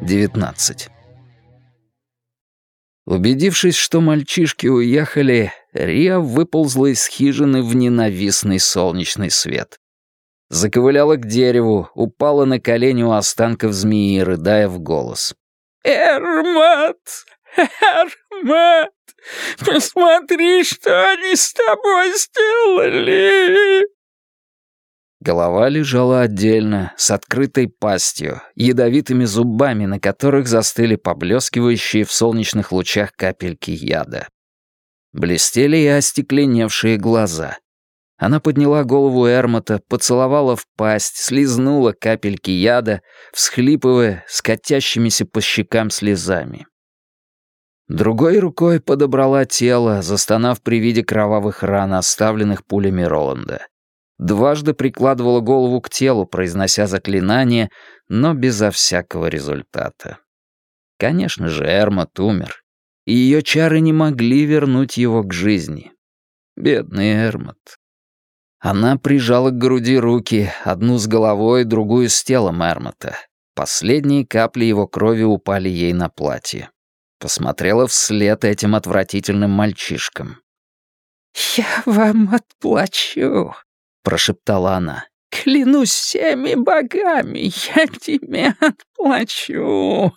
19. Убедившись, что мальчишки уехали, Риа выползла из хижины в ненавистный солнечный свет. Заковыляла к дереву, упала на колени у останков змеи, рыдая в голос. «Эрмат! Эрмат! Посмотри, что они с тобой сделали!» Голова лежала отдельно, с открытой пастью, ядовитыми зубами, на которых застыли поблескивающие в солнечных лучах капельки яда. Блестели и остекленевшие глаза. Она подняла голову Эрмота, поцеловала в пасть, слизнула капельки яда, всхлипывая, скатящимися по щекам слезами. Другой рукой подобрала тело, застонав при виде кровавых ран, оставленных пулями Роланда. Дважды прикладывала голову к телу, произнося заклинание, но безо всякого результата. Конечно же, Эрмот умер, и ее чары не могли вернуть его к жизни. Бедный Эрмот. Она прижала к груди руки, одну с головой, другую с телом Эрмота. Последние капли его крови упали ей на платье. Посмотрела вслед этим отвратительным мальчишкам. «Я вам отплачу», прошептала она. «Клянусь всеми богами, я тебе отплачу.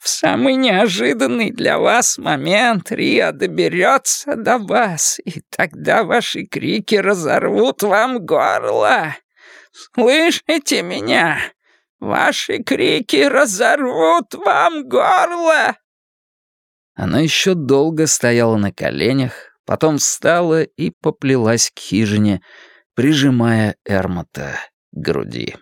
В самый неожиданный для вас момент Риа доберется до вас, и тогда ваши крики разорвут вам горло. Слышите меня? Ваши крики разорвут вам горло!» Она еще долго стояла на коленях, потом встала и поплелась к хижине, прижимая Эрмота к груди.